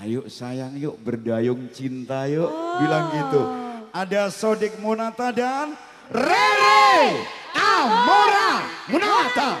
Ayo sayang yuk berdayung cinta yuk. Bilang gitu. Ada Sodik Monata dan Rere Amora Monata.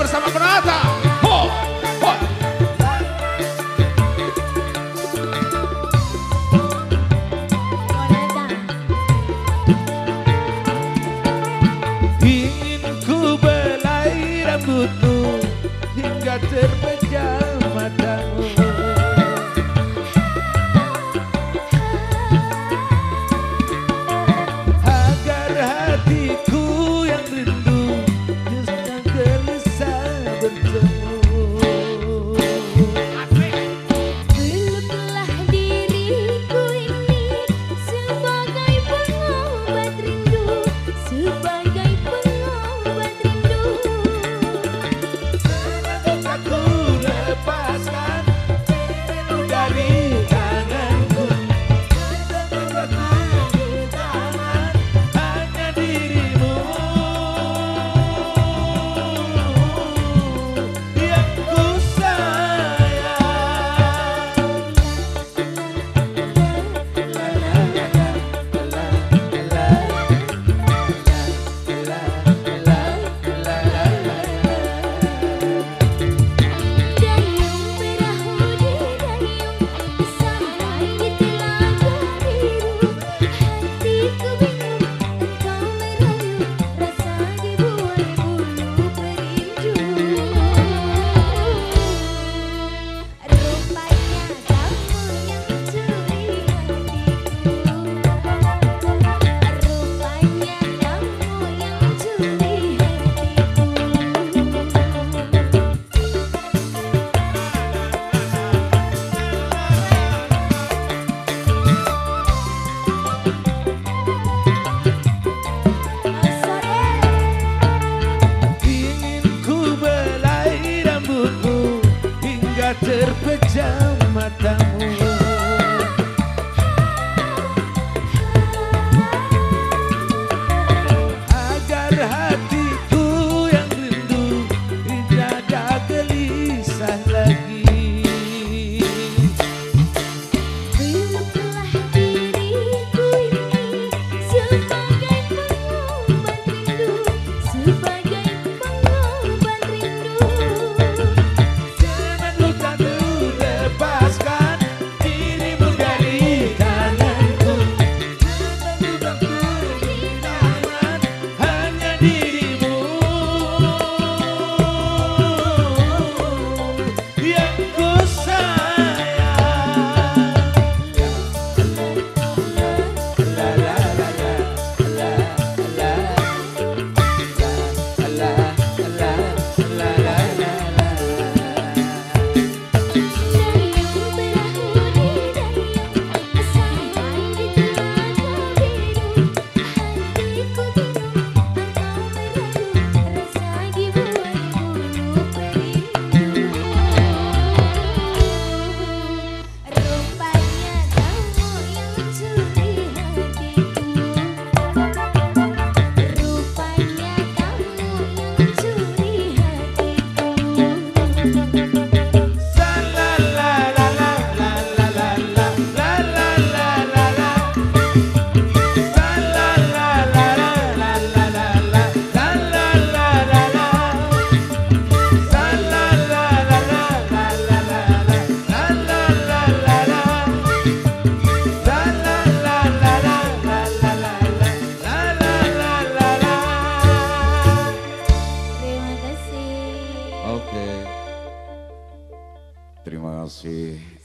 bersama Penata.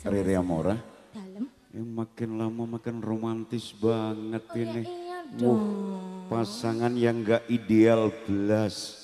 Riri yang Ya, makin lama makin romantis banget oh, ini. Ya, iya dong. Pasangan yang gak ideal belas.